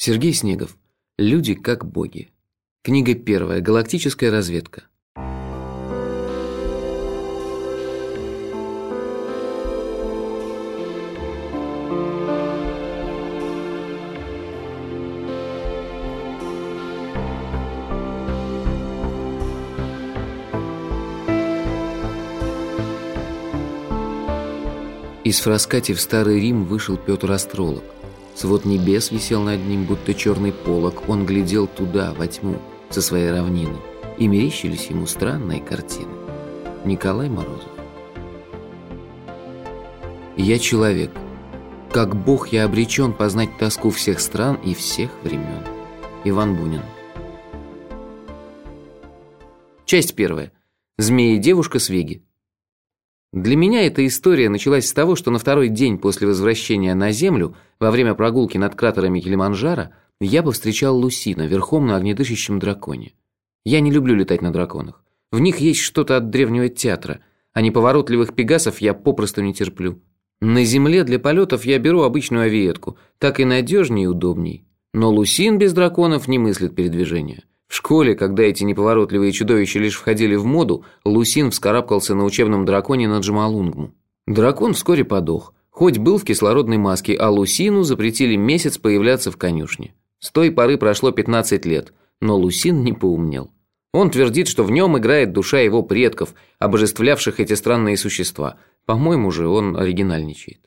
Сергей Снегов. Люди как боги. Книга первая. Галактическая разведка. Из Фраскати в Старый Рим вышел Петр Астролог. Свод небес висел над ним, будто черный полог. Он глядел туда, во тьму, со своей равнины. И мерещились ему странные картины. Николай Морозов. Я человек. Как Бог я обречен познать тоску всех стран и всех времен. Иван Бунин. Часть первая. Змея девушка с Веги. Для меня эта история началась с того, что на второй день после возвращения на Землю, во время прогулки над кратерами Килиманджаро, я повстречал Лусина верхом на огнедышащем драконе. Я не люблю летать на драконах. В них есть что-то от древнего театра, а неповоротливых пегасов я попросту не терплю. На Земле для полетов я беру обычную авиетку, так и надежнее и удобней. Но Лусин без драконов не мыслит передвижения. В школе, когда эти неповоротливые чудовища лишь входили в моду, Лусин вскарабкался на учебном драконе на Джамалунгму. Дракон вскоре подох, хоть был в кислородной маске, а Лусину запретили месяц появляться в конюшне. С той поры прошло 15 лет, но Лусин не поумнел. Он твердит, что в нем играет душа его предков, обожествлявших эти странные существа. По-моему же, он оригинальничает.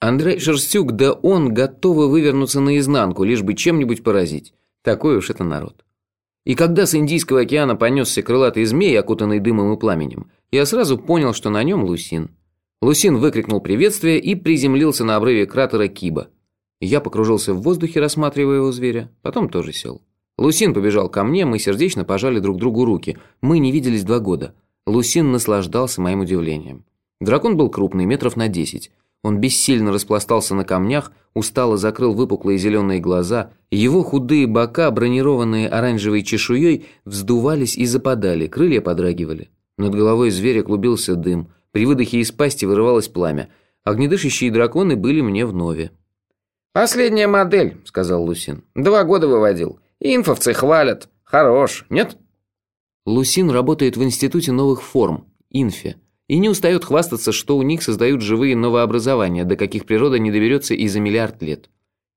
Андрей Шерстюк, да он готовы вывернуться наизнанку, лишь бы чем-нибудь поразить. Такой уж это народ. И когда с Индийского океана понесся крылатый змей, окутанный дымом и пламенем, я сразу понял, что на нем Лусин. Лусин выкрикнул приветствие и приземлился на обрыве кратера Киба. Я покружился в воздухе, рассматривая его зверя, потом тоже сел. Лусин побежал ко мне, мы сердечно пожали друг другу руки. Мы не виделись два года. Лусин наслаждался моим удивлением. Дракон был крупный, метров на десять. Он бессильно распластался на камнях, устало закрыл выпуклые зеленые глаза, его худые бока, бронированные оранжевой чешуей, вздувались и западали, крылья подрагивали. Над головой зверя клубился дым, при выдохе из пасти вырывалось пламя. Огнедышащие драконы были мне в нове. «Последняя модель», — сказал Лусин. «Два года выводил. Инфовцы хвалят. Хорош, нет?» Лусин работает в Институте новых форм, Инфе и не устает хвастаться, что у них создают живые новообразования, до каких природа не доберется и за миллиард лет.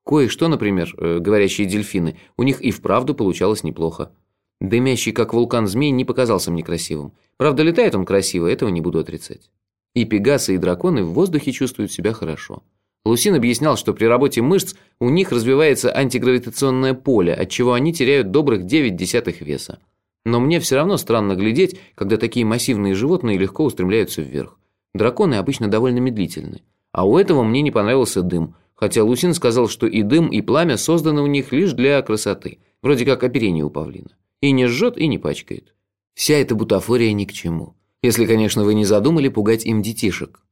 Кое-что, например, э, говорящие дельфины, у них и вправду получалось неплохо. Дымящий, как вулкан змей, не показался мне красивым. Правда, летает он красиво, этого не буду отрицать. И пегасы, и драконы в воздухе чувствуют себя хорошо. Лусин объяснял, что при работе мышц у них развивается антигравитационное поле, от чего они теряют добрых 9 десятых веса. Но мне все равно странно глядеть, когда такие массивные животные легко устремляются вверх. Драконы обычно довольно медлительны. А у этого мне не понравился дым, хотя Лусин сказал, что и дым, и пламя созданы у них лишь для красоты, вроде как оперение у павлина. И не жжет, и не пачкает. Вся эта бутафория ни к чему. Если, конечно, вы не задумали пугать им детишек.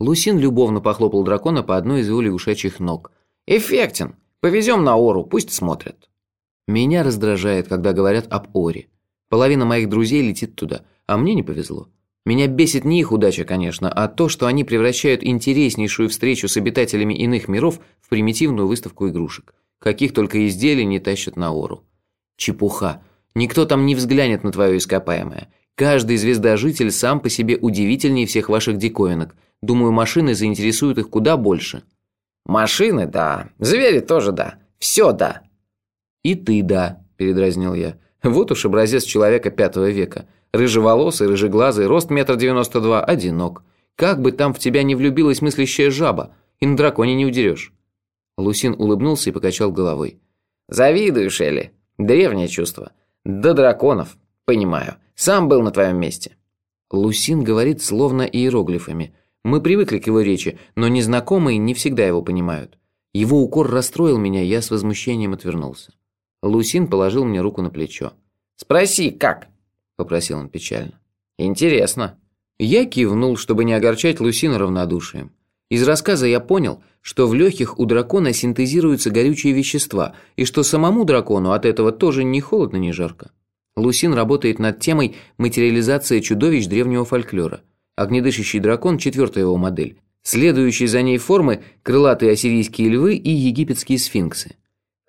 Лусин любовно похлопал дракона по одной из его лягушачьих ног. «Эффектен. Повезем на Ору, пусть смотрят». Меня раздражает, когда говорят об Оре. Половина моих друзей летит туда, а мне не повезло. Меня бесит не их удача, конечно, а то, что они превращают интереснейшую встречу с обитателями иных миров в примитивную выставку игрушек. Каких только изделий не тащат на ору. Чепуха. Никто там не взглянет на твое ископаемое. Каждый звездожитель сам по себе удивительнее всех ваших диковинок. Думаю, машины заинтересуют их куда больше. Машины, да. Звери тоже, да. Все, да. И ты, да, передразнил я. Вот уж образец человека пятого века. Рыжеволосый, рыжеглазый, рост метр девяносто два, одинок. Как бы там в тебя не влюбилась мыслящая жаба, и на драконе не удерешь. Лусин улыбнулся и покачал головой. «Завидуешь, Элли. Древнее чувство. До драконов. Понимаю. Сам был на твоем месте». Лусин говорит словно иероглифами. Мы привыкли к его речи, но незнакомые не всегда его понимают. Его укор расстроил меня, я с возмущением отвернулся. Лусин положил мне руку на плечо. «Спроси, как?» – попросил он печально. «Интересно». Я кивнул, чтобы не огорчать Лусина равнодушием. Из рассказа я понял, что в легких у дракона синтезируются горючие вещества, и что самому дракону от этого тоже ни холодно, ни жарко. Лусин работает над темой материализации чудовищ древнего фольклора. Огнедышащий дракон – четвертая его модель. Следующие за ней формы – крылатые ассирийские львы и египетские сфинксы.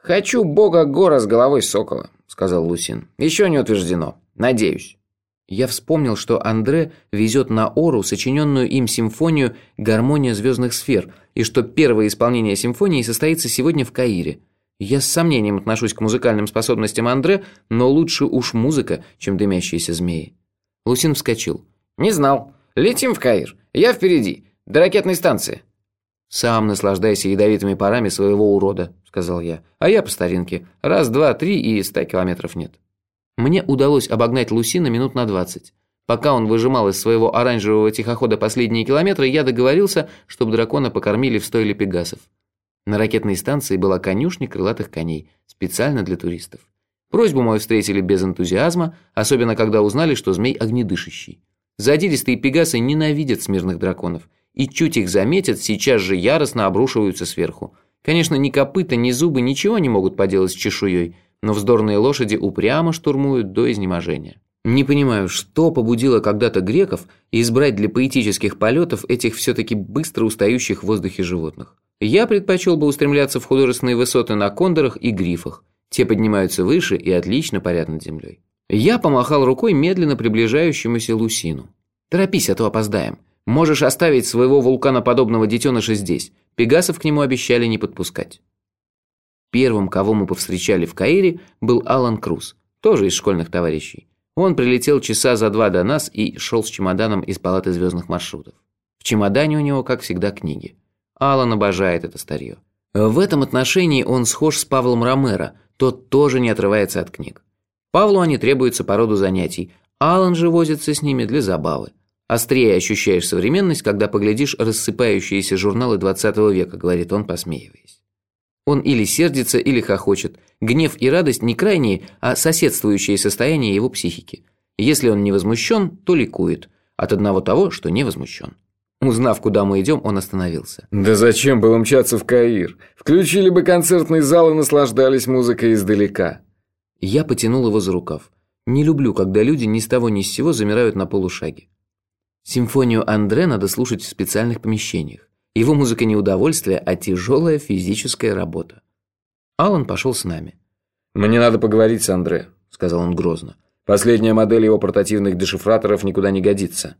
«Хочу бога гора с головой сокола», — сказал Лусин. «Еще не утверждено. Надеюсь». Я вспомнил, что Андре везет на Ору сочиненную им симфонию «Гармония звездных сфер», и что первое исполнение симфонии состоится сегодня в Каире. Я с сомнением отношусь к музыкальным способностям Андре, но лучше уж музыка, чем дымящиеся змеи. Лусин вскочил. «Не знал. Летим в Каир. Я впереди. До ракетной станции». «Сам наслаждайся ядовитыми парами своего урода», – сказал я. «А я по старинке. Раз, два, три и ста километров нет». Мне удалось обогнать Лусина минут на двадцать. Пока он выжимал из своего оранжевого тихохода последние километры, я договорился, чтобы дракона покормили в стойле пегасов. На ракетной станции была конюшня крылатых коней, специально для туристов. Просьбу мою встретили без энтузиазма, особенно когда узнали, что змей огнедышащий. Задиристые пегасы ненавидят смирных драконов, и чуть их заметят, сейчас же яростно обрушиваются сверху. Конечно, ни копыта, ни зубы ничего не могут поделать с чешуей – но вздорные лошади упрямо штурмуют до изнеможения. Не понимаю, что побудило когда-то греков избрать для поэтических полетов этих все-таки быстро устающих в воздухе животных. Я предпочел бы устремляться в художественные высоты на кондорах и грифах. Те поднимаются выше и отлично парят над землей. Я помахал рукой медленно приближающемуся Лусину. «Торопись, а то опоздаем. Можешь оставить своего вулканоподобного детеныша здесь. Пегасов к нему обещали не подпускать». Первым, кого мы повстречали в Каире, был Алан Круз, тоже из школьных товарищей. Он прилетел часа за два до нас и шел с чемоданом из палаты звездных маршрутов. В чемодане у него, как всегда, книги. Алан обожает это старье. В этом отношении он схож с Павлом Ромеро, тот тоже не отрывается от книг. Павлу они требуются по роду занятий, Алан же возится с ними для забавы. Острее ощущаешь современность, когда поглядишь рассыпающиеся журналы 20 века, говорит он, посмеиваясь. Он или сердится, или хохочет. Гнев и радость не крайние, а соседствующие состояния его психики. Если он не возмущен, то ликует. От одного того, что не возмущен. Узнав, куда мы идем, он остановился. «Да зачем было мчаться в Каир? Включили бы концертный зал и наслаждались музыкой издалека». Я потянул его за рукав. Не люблю, когда люди ни с того ни с сего замирают на полушаге. Симфонию Андре надо слушать в специальных помещениях. Его музыка не удовольствие, а тяжелая физическая работа. Алан пошел с нами. «Мне надо поговорить с Андре», – сказал он грозно. «Последняя модель его портативных дешифраторов никуда не годится».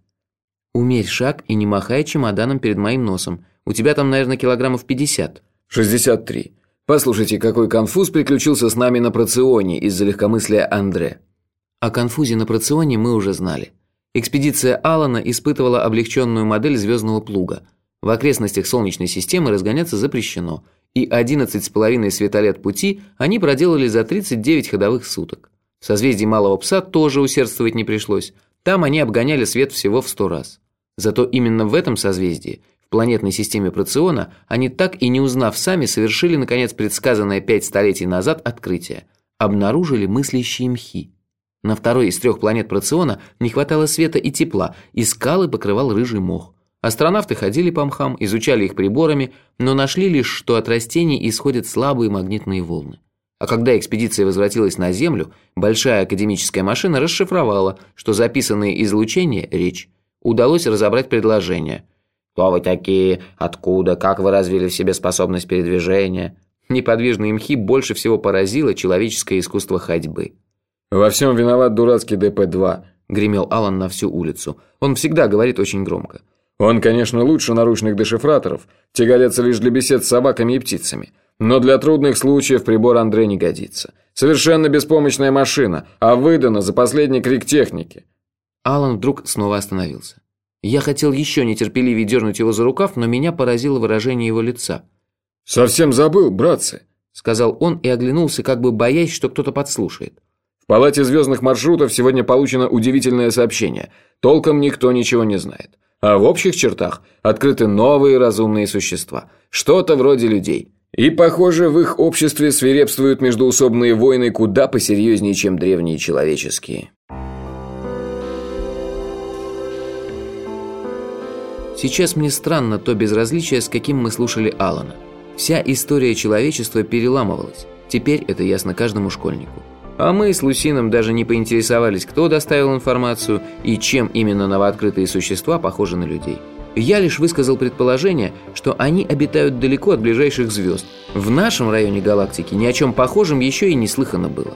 «Умерь шаг и не махай чемоданом перед моим носом. У тебя там, наверное, килограммов пятьдесят». «Шестьдесят три. Послушайте, какой конфуз приключился с нами на проционе из-за легкомыслия Андре». О конфузе на проционе мы уже знали. Экспедиция Алана испытывала облегченную модель звездного плуга – в окрестностях Солнечной системы разгоняться запрещено, и 11,5 светолет пути они проделали за 39 ходовых суток. В созвездии Малого Пса тоже усердствовать не пришлось, там они обгоняли свет всего в 100 раз. Зато именно в этом созвездии, в планетной системе Проциона, они так и не узнав сами, совершили, наконец, предсказанное пять столетий назад открытие. Обнаружили мыслящие мхи. На второй из трех планет Проциона не хватало света и тепла, и скалы покрывал рыжий мох. Астронавты ходили по мхам, изучали их приборами, но нашли лишь, что от растений исходят слабые магнитные волны. А когда экспедиция возвратилась на Землю, большая академическая машина расшифровала, что записанные излучения – речь. Удалось разобрать предложение. «Кто вы такие? Откуда? Как вы развили в себе способность передвижения?» Неподвижные мхи больше всего поразило человеческое искусство ходьбы. «Во всем виноват дурацкий ДП-2», – гремел Алан на всю улицу. Он всегда говорит очень громко. Он, конечно, лучше наручных дешифраторов, те лишь для бесед с собаками и птицами. Но для трудных случаев прибор Андре не годится. Совершенно беспомощная машина, а выдана за последний крик техники. Алан вдруг снова остановился. Я хотел еще нетерпеливее дернуть его за рукав, но меня поразило выражение его лица. «Совсем забыл, братцы», — сказал он и оглянулся, как бы боясь, что кто-то подслушает. «В палате звездных маршрутов сегодня получено удивительное сообщение. Толком никто ничего не знает. А в общих чертах открыты новые разумные существа, что-то вроде людей. И, похоже, в их обществе свирепствуют междуусобные войны куда посерьезнее, чем древние человеческие. Сейчас мне странно то безразличие, с каким мы слушали Алана. Вся история человечества переламывалась. Теперь это ясно каждому школьнику. А мы с Лусином даже не поинтересовались, кто доставил информацию и чем именно новооткрытые существа похожи на людей. Я лишь высказал предположение, что они обитают далеко от ближайших звезд. В нашем районе галактики ни о чем похожем еще и не слыхано было.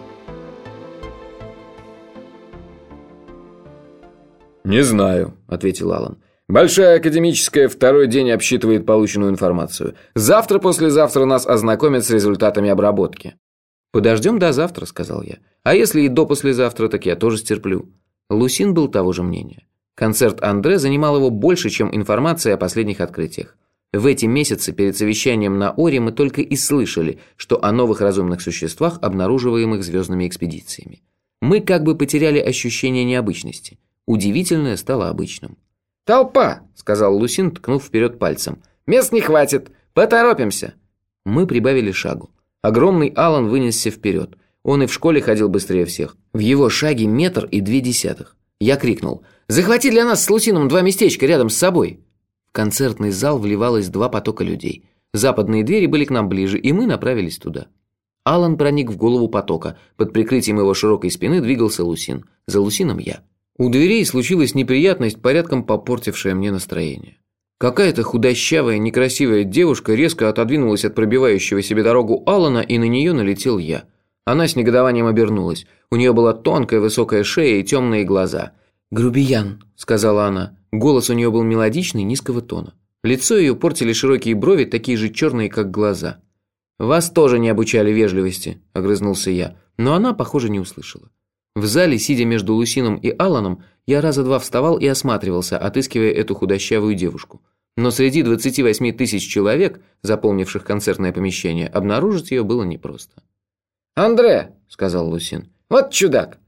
«Не знаю», — ответил Алан. «Большая академическая второй день обсчитывает полученную информацию. Завтра-послезавтра нас ознакомят с результатами обработки». «Подождем до завтра», — сказал я. «А если и до послезавтра, так я тоже стерплю». Лусин был того же мнения. Концерт Андре занимал его больше, чем информация о последних открытиях. В эти месяцы перед совещанием на Оре мы только и слышали, что о новых разумных существах, обнаруживаемых звездными экспедициями. Мы как бы потеряли ощущение необычности. Удивительное стало обычным. «Толпа!» – сказал Лусин, ткнув вперед пальцем. «Мест не хватит! Поторопимся!» Мы прибавили шагу. Огромный Алан вынесся вперед. Он и в школе ходил быстрее всех. В его шаге метр и две десятых. Я крикнул «Захвати для нас с Лусином два местечка рядом с собой!» В концертный зал вливалось два потока людей. Западные двери были к нам ближе, и мы направились туда. Алан проник в голову потока. Под прикрытием его широкой спины двигался Лусин. За Лусином я. У дверей случилась неприятность, порядком попортившая мне настроение. Какая-то худощавая, некрасивая девушка резко отодвинулась от пробивающего себе дорогу Алана, и на нее налетел я. Она с негодованием обернулась. У нее была тонкая высокая шея и темные глаза. «Грубиян», — сказала она. Голос у нее был мелодичный, низкого тона. Лицо ее портили широкие брови, такие же черные, как глаза. «Вас тоже не обучали вежливости», – огрызнулся я, но она, похоже, не услышала. В зале, сидя между Лусином и Алланом, я раза два вставал и осматривался, отыскивая эту худощавую девушку. Но среди 28 тысяч человек, заполнивших концертное помещение, обнаружить ее было непросто. «Андре», – сказал Лусин, – «вот чудак».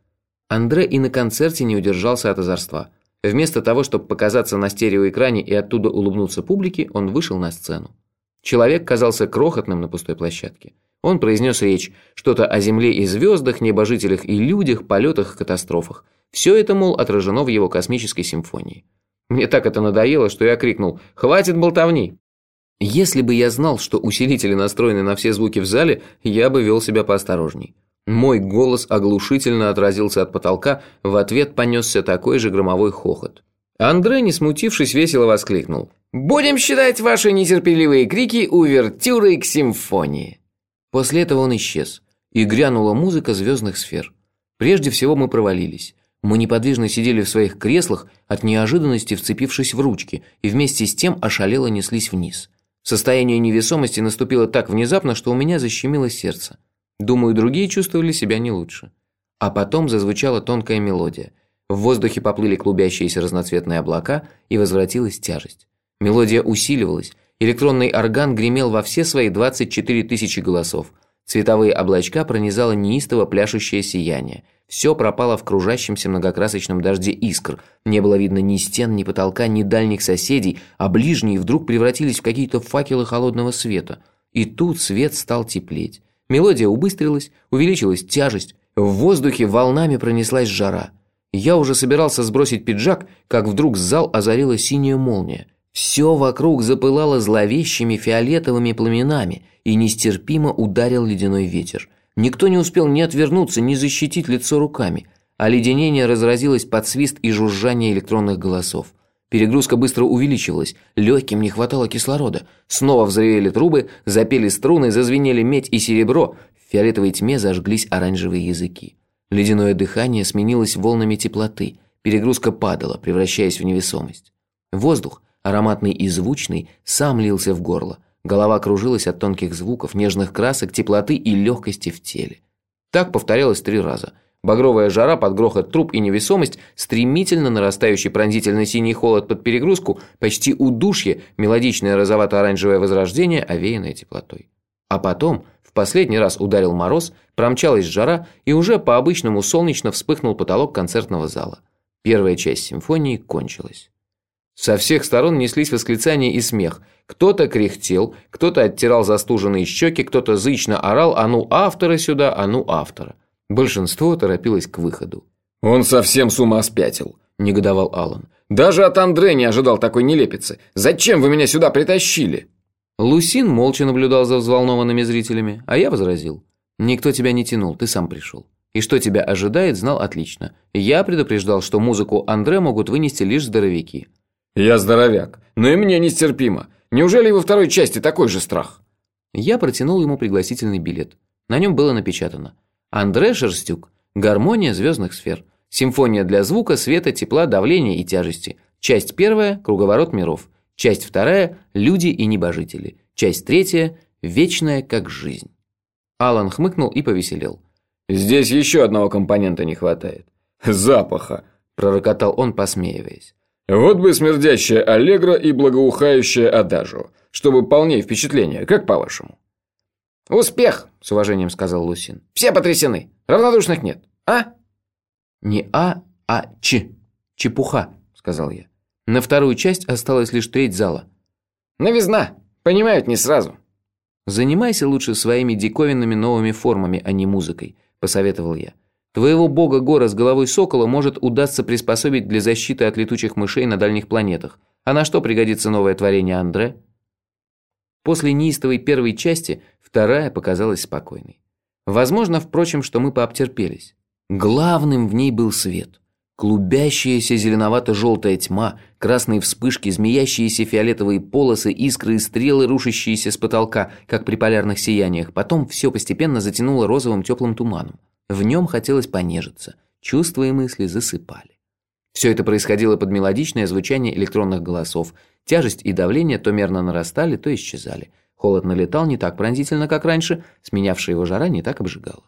Андре и на концерте не удержался от озорства. Вместо того, чтобы показаться на стереоэкране и оттуда улыбнуться публике, он вышел на сцену. Человек казался крохотным на пустой площадке. Он произнес речь, что-то о Земле и звездах, небожителях и людях, полетах и катастрофах. Все это, мол, отражено в его космической симфонии. Мне так это надоело, что я крикнул «Хватит болтовни!». Если бы я знал, что усилители настроены на все звуки в зале, я бы вел себя поосторожней. Мой голос оглушительно отразился от потолка, в ответ понесся такой же громовой хохот. Андре, не смутившись, весело воскликнул. «Будем считать ваши нетерпеливые крики увертюрой к симфонии!» После этого он исчез, и грянула музыка звездных сфер. Прежде всего мы провалились. Мы неподвижно сидели в своих креслах, от неожиданности вцепившись в ручки, и вместе с тем ошалело неслись вниз. Состояние невесомости наступило так внезапно, что у меня защемило сердце. Думаю, другие чувствовали себя не лучше. А потом зазвучала тонкая мелодия. В воздухе поплыли клубящиеся разноцветные облака, и возвратилась тяжесть. Мелодия усиливалась, Электронный орган гремел во все свои 24 тысячи голосов. Цветовые облачка пронизало неистово пляшущее сияние. Все пропало в кружащемся многокрасочном дожде искр. Не было видно ни стен, ни потолка, ни дальних соседей, а ближние вдруг превратились в какие-то факелы холодного света. И тут свет стал теплеть. Мелодия убыстрилась, увеличилась тяжесть. В воздухе волнами пронеслась жара. Я уже собирался сбросить пиджак, как вдруг зал озарила синяя молния. Все вокруг запылало зловещими фиолетовыми пламенами, и нестерпимо ударил ледяной ветер. Никто не успел ни отвернуться, ни защитить лицо руками, а леденение разразилось под свист и жужжание электронных голосов. Перегрузка быстро увеличивалась, легким не хватало кислорода. Снова взревели трубы, запели струны, зазвенели медь и серебро, в фиолетовой тьме зажглись оранжевые языки. Ледяное дыхание сменилось волнами теплоты, перегрузка падала, превращаясь в невесомость. Воздух, ароматный и звучный, сам лился в горло. Голова кружилась от тонких звуков, нежных красок, теплоты и легкости в теле. Так повторялось три раза. Багровая жара под грохот труб и невесомость, стремительно нарастающий пронзительно синий холод под перегрузку, почти удушье, мелодичное розовато-оранжевое возрождение, овеянное теплотой. А потом, в последний раз ударил мороз, промчалась жара, и уже по-обычному солнечно вспыхнул потолок концертного зала. Первая часть симфонии кончилась. Со всех сторон неслись восклицания и смех. Кто-то кряхтел, кто-то оттирал застуженные щеки, кто-то зычно орал «А ну автора сюда, а ну автора». Большинство торопилось к выходу. «Он совсем с ума спятил», – негодовал Алан. «Даже от Андре не ожидал такой нелепицы. Зачем вы меня сюда притащили?» Лусин молча наблюдал за взволнованными зрителями, а я возразил. «Никто тебя не тянул, ты сам пришел. И что тебя ожидает, знал отлично. Я предупреждал, что музыку Андре могут вынести лишь здоровяки. «Я здоровяк, но и мне нестерпимо. Неужели и во второй части такой же страх?» Я протянул ему пригласительный билет. На нем было напечатано «Андре Шерстюк. Гармония звездных сфер. Симфония для звука, света, тепла, давления и тяжести. Часть первая – Круговорот миров. Часть вторая – Люди и небожители. Часть третья – Вечная как жизнь». Алан хмыкнул и повеселел. «Здесь еще одного компонента не хватает. Запаха!» – пророкотал он, посмеиваясь. «Вот бы смердящая аллегро и благоухающая адажу, чтобы полнее впечатление, как по-вашему?» «Успех!» – с уважением сказал Лусин. «Все потрясены. Равнодушных нет. А?» «Не А, а Ч. Чепуха», – сказал я. На вторую часть осталась лишь треть зала. «Новизна. Понимают не сразу». «Занимайся лучше своими диковинными новыми формами, а не музыкой», – посоветовал я. «Твоего бога гора с головой сокола может удастся приспособить для защиты от летучих мышей на дальних планетах. А на что пригодится новое творение Андре?» После неистовой первой части вторая показалась спокойной. Возможно, впрочем, что мы пообтерпелись. Главным в ней был свет. Клубящаяся зеленовато-желтая тьма, красные вспышки, змеящиеся фиолетовые полосы, искры и стрелы, рушащиеся с потолка, как при полярных сияниях. Потом все постепенно затянуло розовым теплым туманом. В нем хотелось понежиться. Чувства и мысли засыпали. Все это происходило под мелодичное звучание электронных голосов. Тяжесть и давление то мерно нарастали, то исчезали. Холод налетал не так пронзительно, как раньше, сменявшая его жара не так обжигала.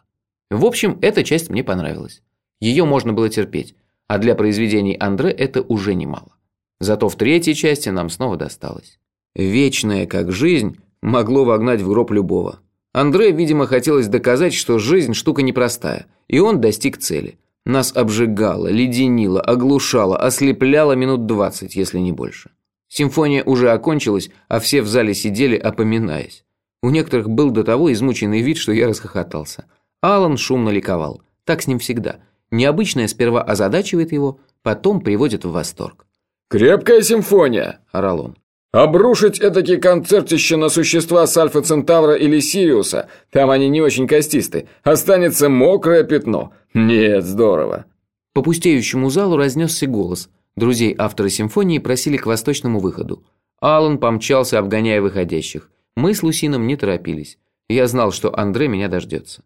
В общем, эта часть мне понравилась. Ее можно было терпеть а для произведений Андре это уже немало. Зато в третьей части нам снова досталось. Вечное, как жизнь, могло вогнать в гроб любого. Андре, видимо, хотелось доказать, что жизнь штука непростая, и он достиг цели. Нас обжигало, леденило, оглушало, ослепляло минут двадцать, если не больше. Симфония уже окончилась, а все в зале сидели, опоминаясь. У некоторых был до того измученный вид, что я расхохотался. Алан шумно ликовал. Так с ним всегда. Необычное сперва озадачивает его, потом приводит в восторг. «Крепкая симфония!» – орал он. «Обрушить этакий концертище на существа с Альфа Центавра или Сириуса, там они не очень костисты, останется мокрое пятно. Нет, здорово!» По пустеющему залу разнесся голос. Друзей автора симфонии просили к восточному выходу. Алан помчался, обгоняя выходящих. Мы с Лусином не торопились. Я знал, что Андре меня дождется.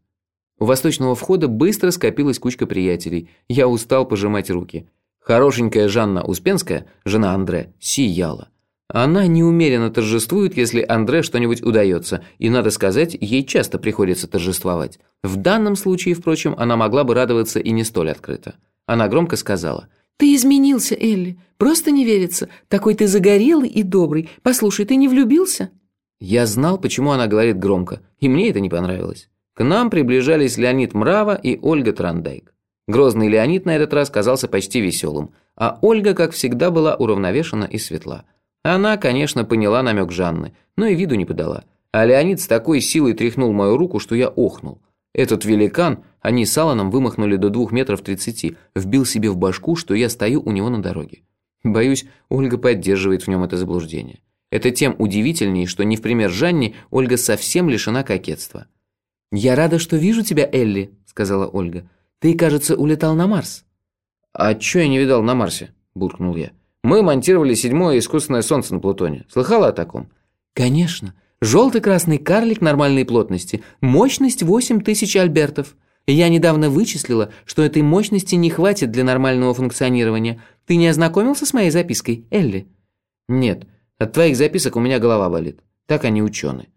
У восточного входа быстро скопилась кучка приятелей. Я устал пожимать руки. Хорошенькая Жанна Успенская, жена Андре, сияла. Она неумеренно торжествует, если Андре что-нибудь удается, и, надо сказать, ей часто приходится торжествовать. В данном случае, впрочем, она могла бы радоваться и не столь открыто. Она громко сказала. «Ты изменился, Элли. Просто не верится. Такой ты загорелый и добрый. Послушай, ты не влюбился?» Я знал, почему она говорит громко, и мне это не понравилось. К нам приближались Леонид Мрава и Ольга Трандайк. Грозный Леонид на этот раз казался почти веселым, а Ольга, как всегда, была уравновешена и светла. Она, конечно, поняла намек Жанны, но и виду не подала. А Леонид с такой силой тряхнул мою руку, что я охнул. Этот великан, они с Аланом вымахнули до двух метров тридцати, вбил себе в башку, что я стою у него на дороге. Боюсь, Ольга поддерживает в нем это заблуждение. Это тем удивительнее, что не в пример Жанне Ольга совсем лишена кокетства. «Я рада, что вижу тебя, Элли», — сказала Ольга. «Ты, кажется, улетал на Марс». «А чё я не видал на Марсе?» – буркнул я. «Мы монтировали седьмое искусственное солнце на Плутоне. Слыхала о таком?» «Конечно. Желтый-красный карлик нормальной плотности. Мощность 8000 альбертов. Я недавно вычислила, что этой мощности не хватит для нормального функционирования. Ты не ознакомился с моей запиской, Элли?» «Нет. От твоих записок у меня голова болит. Так они ученые».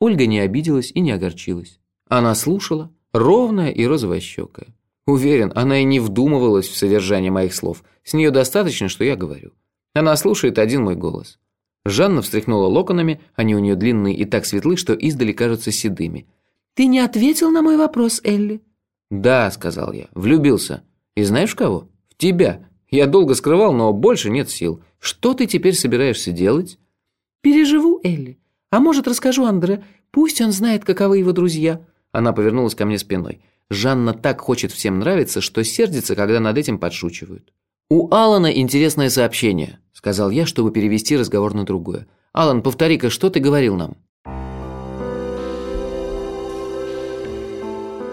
Ольга не обиделась и не огорчилась. Она слушала, ровная и розовощекая. Уверен, она и не вдумывалась в содержание моих слов. С нее достаточно, что я говорю. Она слушает один мой голос. Жанна встряхнула локонами, они у нее длинные и так светлы, что издали кажутся седыми. «Ты не ответил на мой вопрос, Элли?» «Да», — сказал я, — «влюбился. И знаешь в кого? В тебя. Я долго скрывал, но больше нет сил. Что ты теперь собираешься делать?» «Переживу, Элли. А может, расскажу Андре? Пусть он знает, каковы его друзья». Она повернулась ко мне спиной. Жанна так хочет всем нравиться, что сердится, когда над этим подшучивают. «У Алана интересное сообщение», — сказал я, чтобы перевести разговор на другое. «Алан, повтори-ка, что ты говорил нам?»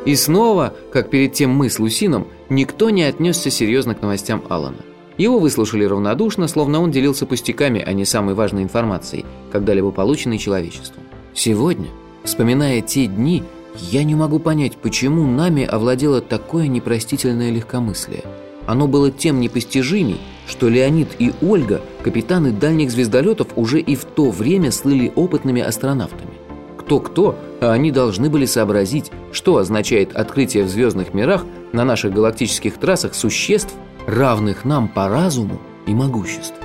И снова, как перед тем мы с Лусином, никто не отнесся серьезно к новостям Алана. Его выслушали равнодушно, словно он делился пустяками, а не самой важной информацией, когда-либо полученной человечеством. Сегодня, вспоминая те дни, я не могу понять, почему нами овладело такое непростительное легкомыслие. Оно было тем непостижимей, что Леонид и Ольга, капитаны дальних звездолетов, уже и в то время слыли опытными астронавтами. Кто-кто, а они должны были сообразить, что означает открытие в звездных мирах на наших галактических трассах существ, равных нам по разуму и могуществу.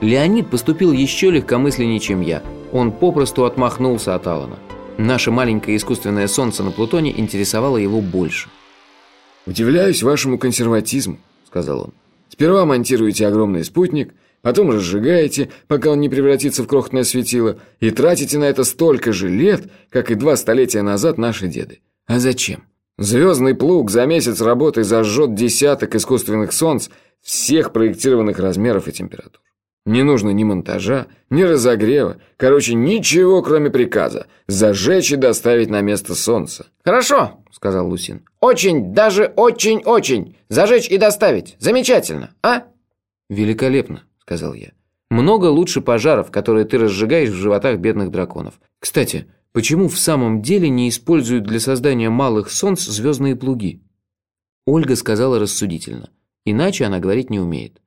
Леонид поступил еще легкомысленнее, чем я. Он попросту отмахнулся от Алана. Наше маленькое искусственное солнце на Плутоне интересовало его больше. «Удивляюсь вашему консерватизму», — сказал он. «Сперва монтируете огромный спутник, потом разжигаете, пока он не превратится в крохотное светило, и тратите на это столько же лет, как и два столетия назад наши деды. А зачем? Звездный плуг за месяц работы зажжет десяток искусственных солнц всех проектированных размеров и температур. Не нужно ни монтажа, ни разогрева, короче, ничего, кроме приказа – зажечь и доставить на место солнца. «Хорошо», – сказал Лусин. «Очень, даже очень-очень. Зажечь и доставить. Замечательно, а?» «Великолепно», – сказал я. «Много лучше пожаров, которые ты разжигаешь в животах бедных драконов. Кстати, Почему в самом деле не используют для создания малых солнц звездные плуги? Ольга сказала рассудительно. Иначе она говорить не умеет.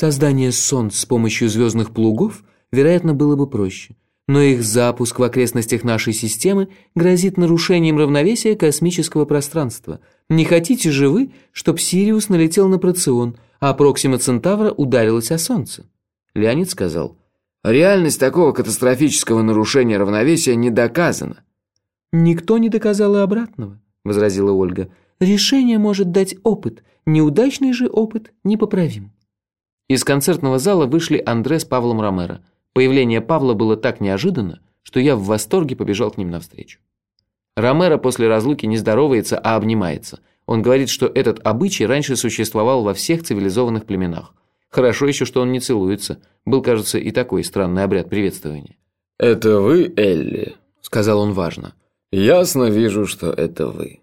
Создание солнц с помощью звездных плугов, вероятно, было бы проще. Но их запуск в окрестностях нашей системы грозит нарушением равновесия космического пространства. Не хотите же вы, чтоб Сириус налетел на Процион, а Проксима Центавра ударилась о Солнце? Леонид сказал – Реальность такого катастрофического нарушения равновесия не доказана. «Никто не доказал и обратного», – возразила Ольга. «Решение может дать опыт, неудачный же опыт непоправим». Из концертного зала вышли Андре с Павлом Ромеро. Появление Павла было так неожиданно, что я в восторге побежал к ним навстречу. Ромеро после разлуки не здоровается, а обнимается. Он говорит, что этот обычай раньше существовал во всех цивилизованных племенах. Хорошо еще, что он не целуется. Был, кажется, и такой странный обряд приветствования. «Это вы, Элли?» – сказал он важно. «Ясно вижу, что это вы».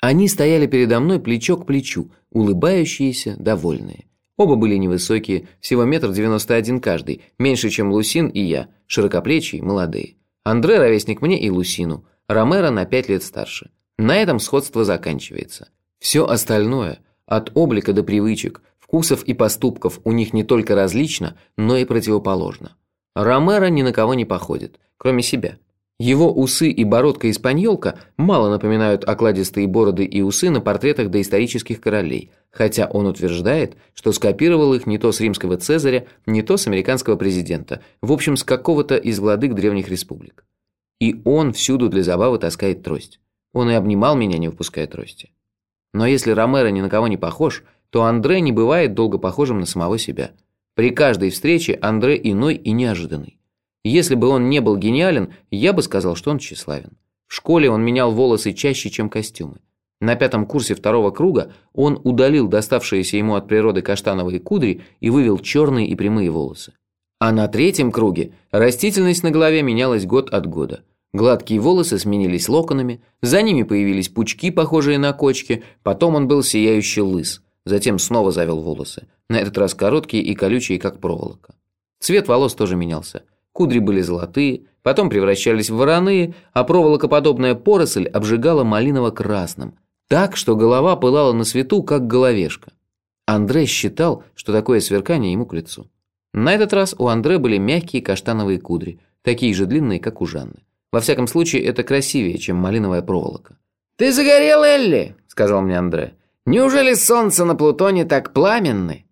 Они стояли передо мной плечо к плечу, улыбающиеся, довольные. Оба были невысокие, всего метр девяносто один каждый, меньше, чем Лусин и я, широкоплечие, молодые. Андре ровесник мне и Лусину, Ромеро на пять лет старше. На этом сходство заканчивается. Все остальное, от облика до привычек, Вкусов и поступков у них не только различно, но и противоположно. Ромеро ни на кого не походит, кроме себя. Его усы и бородка-испаньолка мало напоминают окладистые бороды и усы на портретах доисторических королей, хотя он утверждает, что скопировал их не то с римского цезаря, не то с американского президента, в общем, с какого-то из владык древних республик. И он всюду для забавы таскает трость. Он и обнимал меня, не выпуская трости. Но если Ромеро ни на кого не похож – то Андре не бывает долго похожим на самого себя. При каждой встрече Андре иной и неожиданный. Если бы он не был гениален, я бы сказал, что он тщеславен. В школе он менял волосы чаще, чем костюмы. На пятом курсе второго круга он удалил доставшиеся ему от природы каштановые кудри и вывел черные и прямые волосы. А на третьем круге растительность на голове менялась год от года. Гладкие волосы сменились локонами, за ними появились пучки, похожие на кочки, потом он был сияющий лыс – Затем снова завел волосы, на этот раз короткие и колючие, как проволока. Цвет волос тоже менялся. Кудри были золотые, потом превращались в вороные, а проволокоподобная поросль обжигала малиново-красным, так, что голова пылала на свету, как головешка. Андре считал, что такое сверкание ему к лицу. На этот раз у Андре были мягкие каштановые кудри, такие же длинные, как у Жанны. Во всяком случае, это красивее, чем малиновая проволока. «Ты загорел, Элли!» – сказал мне Андре. Неужели солнце на Плутоне так пламенны?»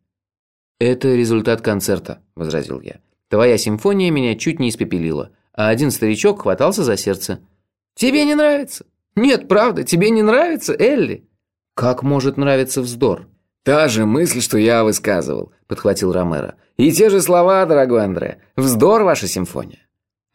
«Это результат концерта», – возразил я. «Твоя симфония меня чуть не испепелила, а один старичок хватался за сердце». «Тебе не нравится?» «Нет, правда, тебе не нравится, Элли?» «Как может нравиться вздор?» «Та же мысль, что я высказывал», – подхватил Ромеро. «И те же слова, дорогой Андре. Вздор ваша симфония».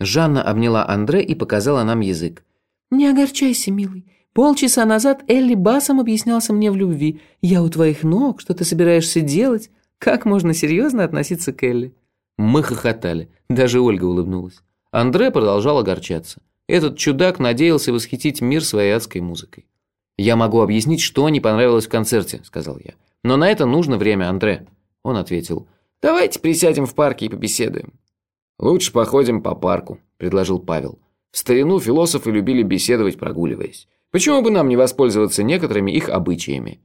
Жанна обняла Андре и показала нам язык. «Не огорчайся, милый. Полчаса назад Элли басом объяснялся мне в любви. Я у твоих ног, что ты собираешься делать? Как можно серьезно относиться к Элли?» Мы хохотали. Даже Ольга улыбнулась. Андре продолжал огорчаться. Этот чудак надеялся восхитить мир своей адской музыкой. «Я могу объяснить, что не понравилось в концерте», — сказал я. «Но на это нужно время, Андре». Он ответил, «Давайте присядем в парке и побеседуем». «Лучше походим по парку», – предложил Павел. В старину философы любили беседовать, прогуливаясь. Почему бы нам не воспользоваться некоторыми их обычаями?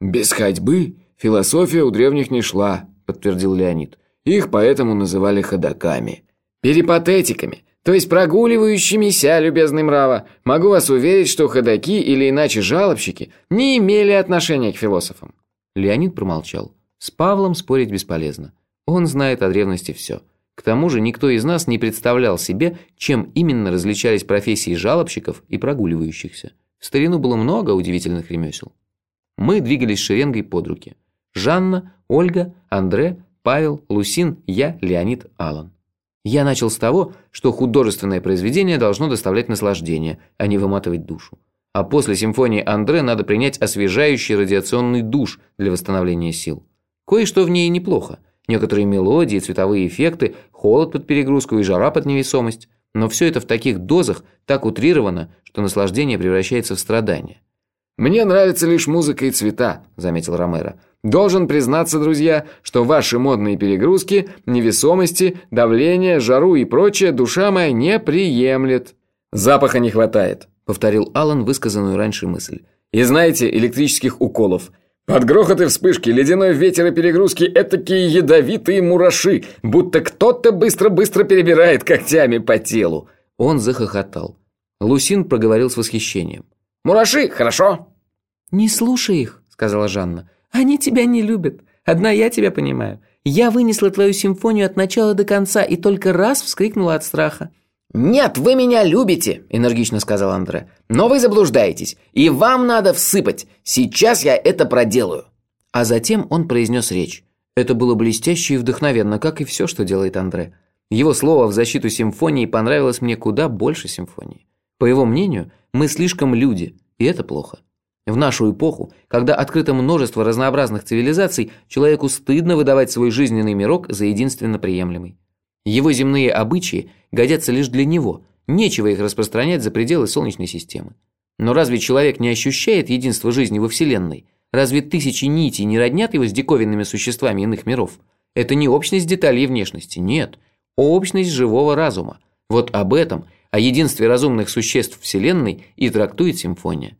«Без ходьбы философия у древних не шла», – подтвердил Леонид. «Их поэтому называли ходаками». «Перипатетиками, то есть прогуливающимися, любезный мрава. Могу вас уверить, что ходаки или иначе жалобщики не имели отношения к философам». Леонид промолчал. С Павлом спорить бесполезно. Он знает о древности все. К тому же никто из нас не представлял себе, чем именно различались профессии жалобщиков и прогуливающихся. В старину было много удивительных ремесел. Мы двигались шеренгой под руки. Жанна, Ольга, Андре, Павел, Лусин, я, Леонид, Алан. Я начал с того, что художественное произведение должно доставлять наслаждение, а не выматывать душу. А после симфонии Андре надо принять освежающий радиационный душ для восстановления сил. Кое-что в ней неплохо – Некоторые мелодии, цветовые эффекты, холод под перегрузку и жара под невесомость. Но все это в таких дозах так утрировано, что наслаждение превращается в страдание. «Мне нравится лишь музыка и цвета», – заметил Ромеро. «Должен признаться, друзья, что ваши модные перегрузки, невесомости, давление, жару и прочее душа моя не приемлет». «Запаха не хватает», – повторил Алан высказанную раньше мысль. «И знаете, электрических уколов. Под грохоты вспышки, ледяной ветер и перегрузки – этакие ядовитые мураши, будто кто-то быстро-быстро перебирает когтями по телу. Он захохотал. Лусин проговорил с восхищением. «Мураши, хорошо!» «Не слушай их», – сказала Жанна. «Они тебя не любят. Одна я тебя понимаю. Я вынесла твою симфонию от начала до конца и только раз вскрикнула от страха. «Нет, вы меня любите», – энергично сказал Андре. «Но вы заблуждаетесь, и вам надо всыпать. Сейчас я это проделаю». А затем он произнес речь. Это было блестяще и вдохновенно, как и все, что делает Андре. Его слово в защиту симфонии понравилось мне куда больше симфонии. По его мнению, мы слишком люди, и это плохо. В нашу эпоху, когда открыто множество разнообразных цивилизаций, человеку стыдно выдавать свой жизненный мирок за единственно приемлемый. Его земные обычаи годятся лишь для него, нечего их распространять за пределы Солнечной системы. Но разве человек не ощущает единства жизни во Вселенной? Разве тысячи нитей не роднят его с диковинными существами иных миров? Это не общность деталей внешности, нет. Общность живого разума. Вот об этом, о единстве разумных существ Вселенной и трактует симфония.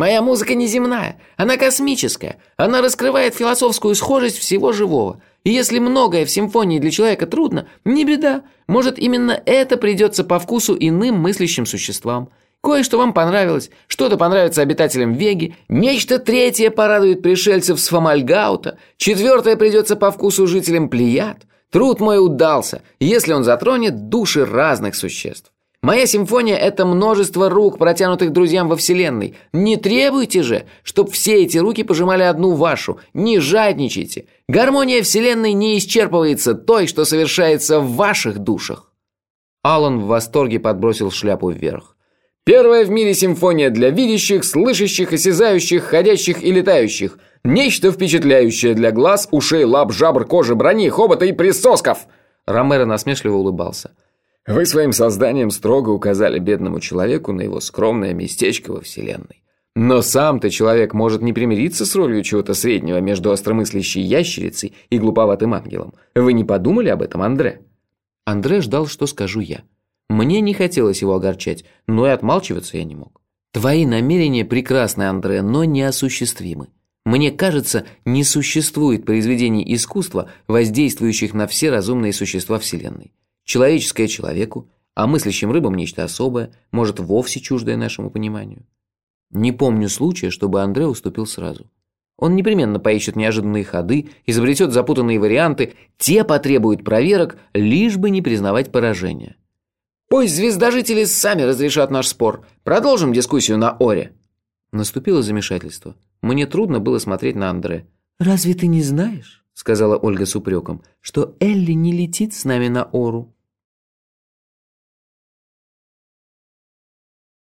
«Моя музыка неземная, она космическая, она раскрывает философскую схожесть всего живого. И если многое в симфонии для человека трудно, не беда. Может, именно это придется по вкусу иным мыслящим существам. Кое-что вам понравилось, что-то понравится обитателям Веги, нечто третье порадует пришельцев с Фомальгаута, четвертое придется по вкусу жителям Плеяд. Труд мой удался, если он затронет души разных существ. Моя симфония – это множество рук, протянутых друзьям во Вселенной. Не требуйте же, чтоб все эти руки пожимали одну вашу. Не жадничайте. Гармония Вселенной не исчерпывается той, что совершается в ваших душах. Алан в восторге подбросил шляпу вверх. Первая в мире симфония для видящих, слышащих, осязающих, ходящих и летающих. Нечто впечатляющее для глаз, ушей, лап, жабр, кожи, брони, хобота и присосков. Ромеро насмешливо улыбался. Вы своим созданием строго указали бедному человеку на его скромное местечко во Вселенной. Но сам-то человек может не примириться с ролью чего-то среднего между остромыслящей ящерицей и глуповатым ангелом. Вы не подумали об этом, Андре? Андре ждал, что скажу я. Мне не хотелось его огорчать, но и отмалчиваться я не мог. Твои намерения прекрасны, Андре, но неосуществимы. Мне кажется, не существует произведений искусства, воздействующих на все разумные существа Вселенной. Человеческое человеку, а мыслящим рыбам нечто особое, может, вовсе чуждое нашему пониманию. Не помню случая, чтобы Андре уступил сразу. Он непременно поищет неожиданные ходы, изобретет запутанные варианты, те потребуют проверок, лишь бы не признавать поражения. «Пусть звездожители сами разрешат наш спор. Продолжим дискуссию на Оре». Наступило замешательство. Мне трудно было смотреть на Андре. «Разве ты не знаешь?» — сказала Ольга с упреком, — что Элли не летит с нами на Ору.